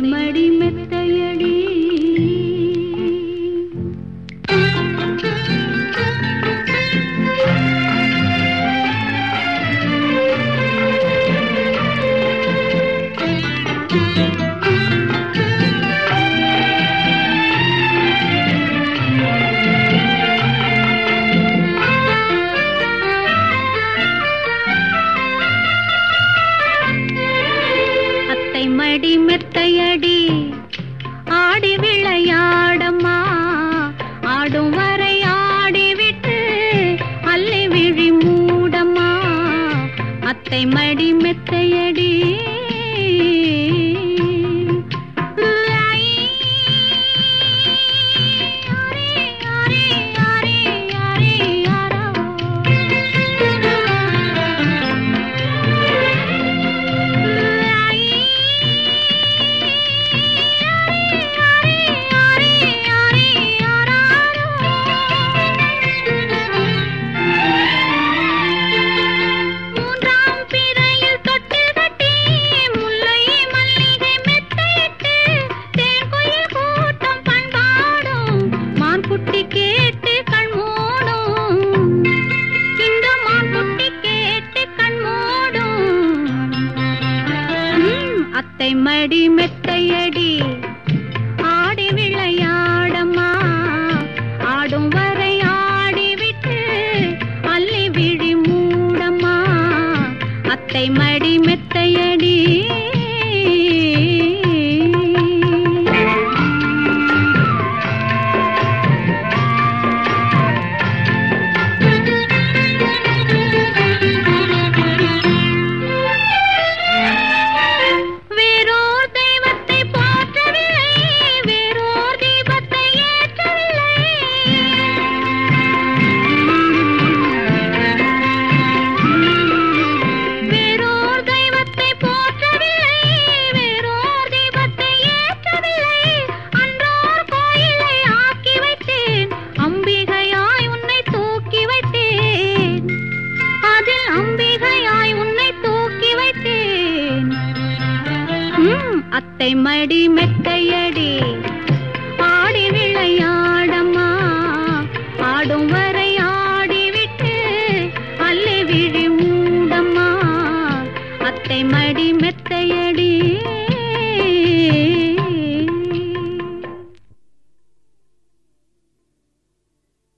மடிமே மடி மெத்தையடி. ஆடி விளையாடம்மா. ஆடும் வரை ஆடிவிட்டு அள்ளி விழி மூடம்மா. அத்தை மடி மெத்தையடி. அத்தை மடி மெத்தையடி. ஆடி விளையாடமா ஆடும் வரை ஆடிவிட்டு அள்ளி விழி மூடமா அத்தை மடி மெத்தையடி. ம், மடி மெத்தையடி. ஆடி விளையாடம்மா. ஆடும் வரை ஆடிவிட்டு அல்லி விழி மூடம்மா. அத்தை மடி